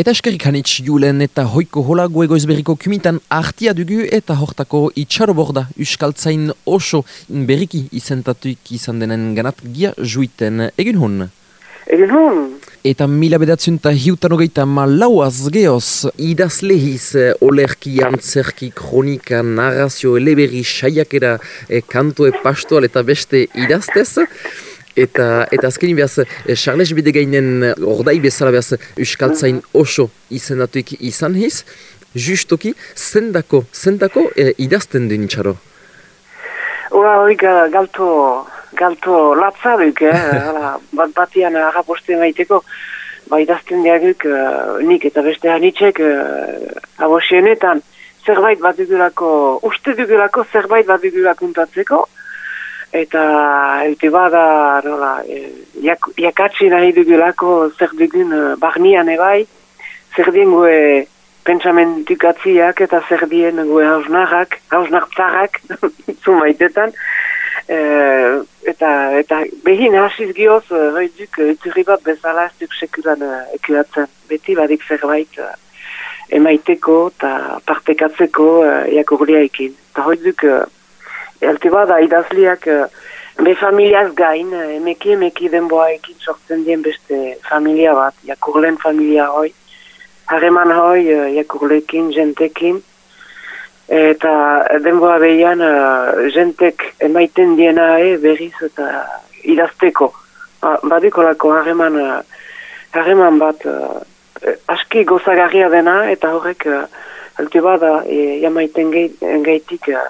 Eta eskerrik hanitz julen eta hoiko hola guegoiz berriko kumitan artia dugu eta hortako itxaro borda uskaltzain oso berriki izentatuik izan denen ganat gia juiten egin hon. Egin hon. Eta mila bedatzen eta hiutan hogeita malauaz geoz idaz lehiz olerki, antzerki, kronika, narrazio, eleberi, saiakera, e, kanto, e, pastoal eta beste idaztez. Eta, eta azkenin behaz, e, Charles Bidegainen ordai bezala behaz Euskaltzain oso izendatuik izan hiz, justoki, zendako, zendako e, idazten duen txaro? Ura hori galto, galto latzaruk, eh? bat batian agaposten baiteko, ba idazten diaguk uh, nik eta beste hanitzek uh, abosienetan zerbait bat dugulako, uste dugulako zerbait bat dugulako untatzeko, eta eute bada nola, e, jak, jakatsi nahi dugulako zer dugun uh, barnian ebai, zer dien gue pentsamentukatziak eta zer dien gue hausnarrak, hausnartzarrak, zumaitetan, e, eta, eta behin hasiz gioz, hoi uh, duk, eturri bat bezala ez duk sekulan uh, beti badik zerbait uh, emaiteko eta partekatzeko uh, jakurliaikin. Eta hoi duk, uh, Elte bada idazliak uh, be familiaz gain, uh, emeki emeki denboa ekin sortzen dien beste familia bat, jakurlen familia hoi, hareman hoi uh, jakurlekin, jentekin, eta denboa behian jentek emaiten diena e, berriz eta idazteko. Ba, Badikolako hareman, hareman bat aski gozagarria dena eta horrek elte bada e, jamaiten gaitik uh,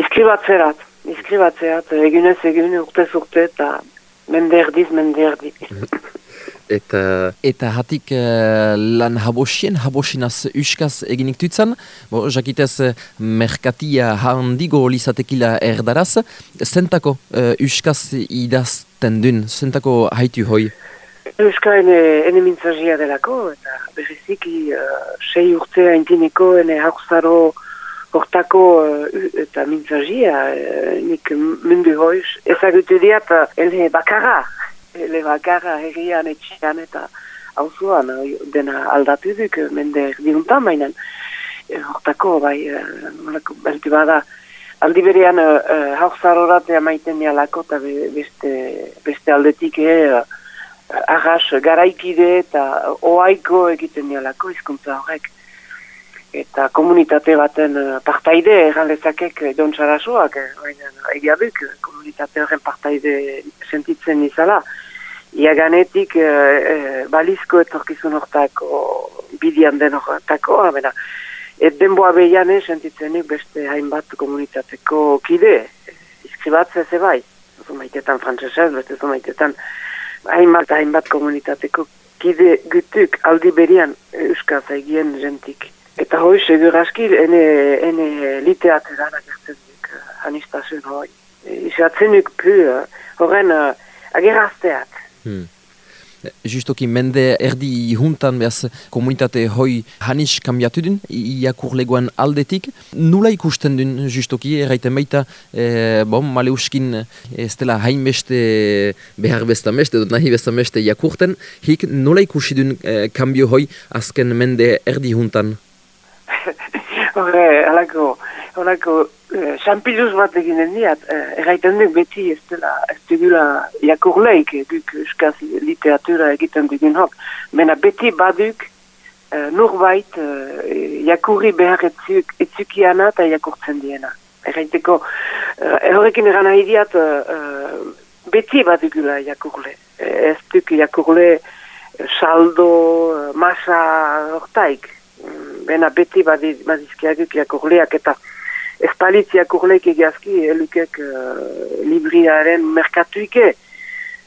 Iskribatzerat, iskribatzerat, egunez egun urte urte eta mende erdiz, mende erdiz. eta, eta hatik uh, lan habosien, habosinaz uskaz eginik dutzen, bo, jakitez uh, merkatia handigo lizatekila erdaraz, zentako uh, uskaz idazten duen, zentako haitu hoi? Euska ene, ene mintzazia delako, eta berriziki uh, sei urte haintineko ene hauzaro hortako uh, eta mintzazia, uh, nik mundu hoiz, ezagutu diat, uh, ele bakarra, ele bakarra herrian etxean eta hauzuan, uh, dena aldatu duk, mende erdiuntan mainan, uh, hortako, bai, uh, beltu bada, aldi berean uh, hauzarorat maiten nialako eta beste, beste aldetik, eh, arras garaikide eta oaiko egiten nialako izkuntza horrek eta komunitate baten uh, partaide erran lezakek Don Txarasuak, uh, egia duk, komunitate horren partaide sentitzen izala. Iaganetik uh, uh, balizko etorkizun hortako bidian den hortako, abena, et denboa behiane sentitzenik beste hainbat komunitateko kide, iskribatzea ze bai, zumaitetan frantzesez, beste zumaitetan hainbat hainbat komunitateko kide gutuk aldi berian euskaz egien jentik. Eta hoi, segur aski, ene, ene liteateran agertzen duk, uh, anistazioen hoi. Izatzen duk pu, uh, horren uh, agerazteat. Hmm. Justoki mende erdi juntan behaz komunitate hoi hanis kambiatu duen, iakur leguan aldetik. Nula ikusten duen justoki, erraiten baita, e, bon, male uskin ez dela hain beste behar besta meste, dut nahi besta iakurten, hik nula ikusi duen e, kambio hoi azken mende erdi juntan? Horre, alako, alako, xampiluz bat egin diat, erraiten duk beti ez dela, ez dugula jakurleik, duk euskaz literatura egiten dugun hok, mena beti baduk uh, nurbait uh, jakurri behar etzuk, etzukiana eta jakurtzen diena. Erraiteko, uh, horrekin eran nahi diat, beti badugula jakurle. Ez duk jakurle saldo, masa, hortaik bena beti badizkiaguk jakurleak eta espalitziak urleik egiazki elukek uh, libriaren merkatuike.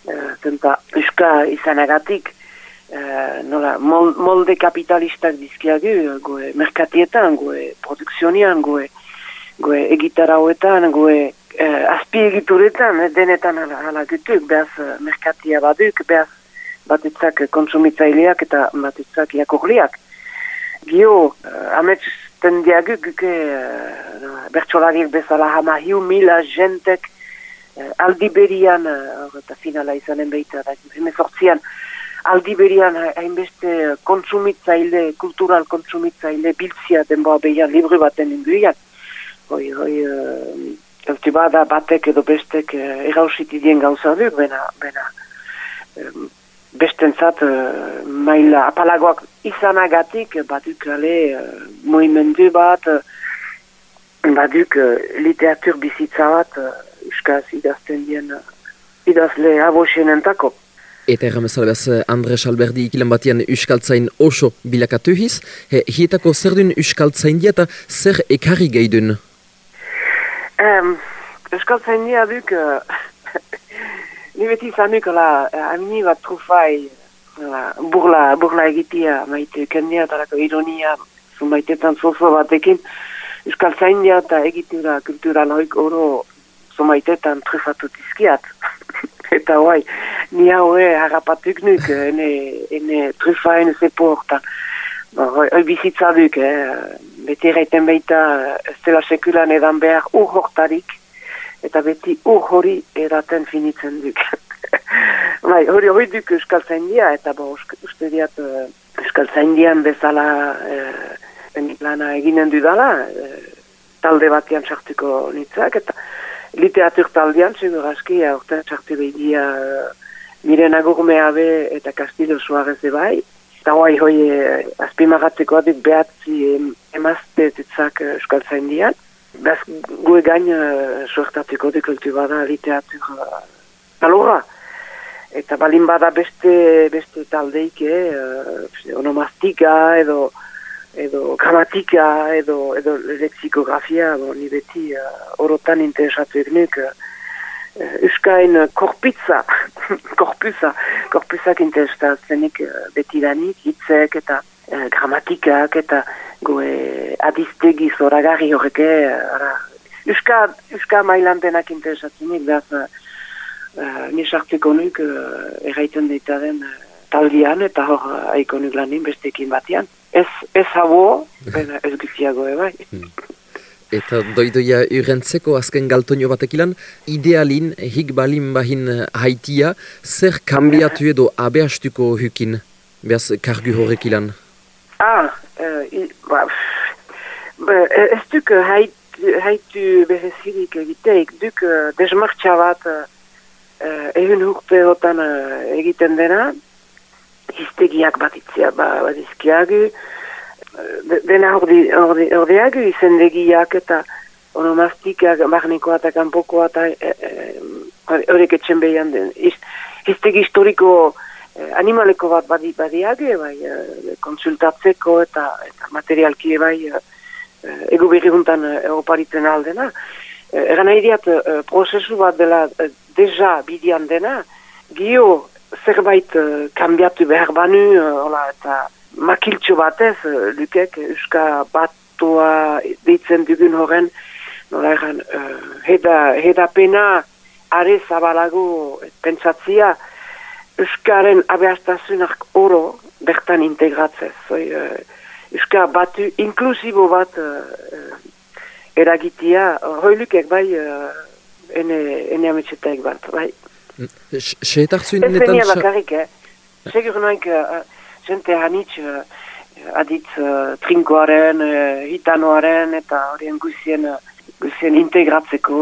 Uh, tenta uska izanagatik uh, nola, molde kapitalistak dizkiagu goe merkatietan, goe produkzionian, goe, goe egitarauetan, goe uh, azpi egituretan, denetan hala, hala gutuk, behaz uh, merkatia baduk, behaz batutzak konsumitzaileak eta batutzak jakurleak gio, uh, amets tendiagu guke uh, bertsolariek bezala hama hiu mila jentek uh, aldi berian, uh, eta finala izanen behita, da, sortzian, aldi berian hainbeste kontsumitzaile, kultural kontsumitzaile biltzia denboa behian libri baten induian. Hoi, hoi, uh, bada batek edo bestek uh, erausiti dien gauza du, bena, bena, um, bestentzat uh, maila apalagoak izanagatik baduk ale uh, moimendu bat, baduk uh, literatur bizitza bat, uh, uskaz idazten dien uh, idazle abosienentako. Eta erramezala behaz, Andres Alberdi ikilan batian Euskaltzain oso bilakatu hiz. He, hietako zer duen Euskaltzain dia eta zer ekarri gehi duen? Um, Euskaltzain dia duk, uh, ni beti zanuk, la, amini bat trufai, la, burla, burla egitia, maite kendia eta ironia, zumaitetan zozo batekin, Euskaltzain dia eta egitura kultural hoik oro zumaitetan trufatu tizkiat. eta hoai, ni hau e, harrapatuk nuk, ene, ene ene zeporta. Hoi bizitza duk, eh? beti erraiten baita, ez dela sekulan edan behar ur hortarik, eta beti ur hori edaten finitzen duk. bai, hori hori duk euskal zaindia, eta bo, uste diat euskal zaindian bezala eh, lana eginen dudala, eh, talde batian sartuko nitzak, eta literatur taldean, segur aski, aurten sartu behidia uh, Miren Agurmea be eta Castillo Suarez de bai. Eta hoai hoi eh, azpimagatzeko adit behatzi emazte zitzak uh, Euskal Zaindian. Bez gue gain uh, suertatuko de kultu bada literatur uh, talora. Eta balin bada beste, beste taldeike, uh, onomastika edo edo gramatika edo edo lexikografia bo ni beti uh, orotan interesatu egnuk uh, Euskain korpitza, korpuza, korpuzak interesatzen uh, beti danik, hitzek eta uh, gramatikak eta goe adiztegi zoragarri horreke, uh, Euska, Euska mailan denak interesatzen nik, behaz, uh, uh, nisartzeko nuk uh, erraiten deitaren uh, taldian eta hor uh, aiko nuk lanin bestekin batian ez, ez habo, baina ez guztiago ebai. Hmm. Eta doidoia urrentzeko azken galtonio batekilan, idealin, hik balin bahin haitia, zer kambiatu edo abeastuko hukin, behaz kargu horrekilan? Ah, uh, i, ba, ez duk haitu, berezirik egiteik, duk desmartxa bat uh, egin urteotan uh, egiten dena, hiztegiak bat ba, bat izkiagu, dena ordeagu izendegiak eta onomastikak, marnikoa eta kanpokoa eta horrek e, e, etxen behian den. Hiztegi historiko e, animaleko bat badi, badiagu, bai, e, konsultatzeko eta, eta materialki bai e, egu berri juntan oparitzen aldena. Egan nahi diat, prozesu bat dela deja bidian dena, gio zerbait kambiatu behar banu, uh, eta makiltxo batez, lukek, euska batua deitzen dugun horren, nola egan, heda, heda pena, are zabalago pentsatzia, euskaren abeastazunak oro bertan integratzez. Zoi, uh, euska batu inklusibo bat uh, eragitia, uh, hoilukek bai, uh, ene, ene ametxetaik bat, bai. Seetak zuen netan... Ez zenia bakarrik, eh? Segur noik, jente hanitz, aditz trinkoaren, hitanoaren, eta horien guzien, guzien integratzeko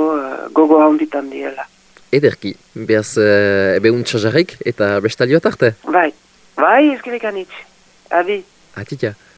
gogo handitan diela. Ederki, behaz ebe untxajarek eta bestalioa tarte? Bai, bai, ezkerek hanitz. Adi. Atitia.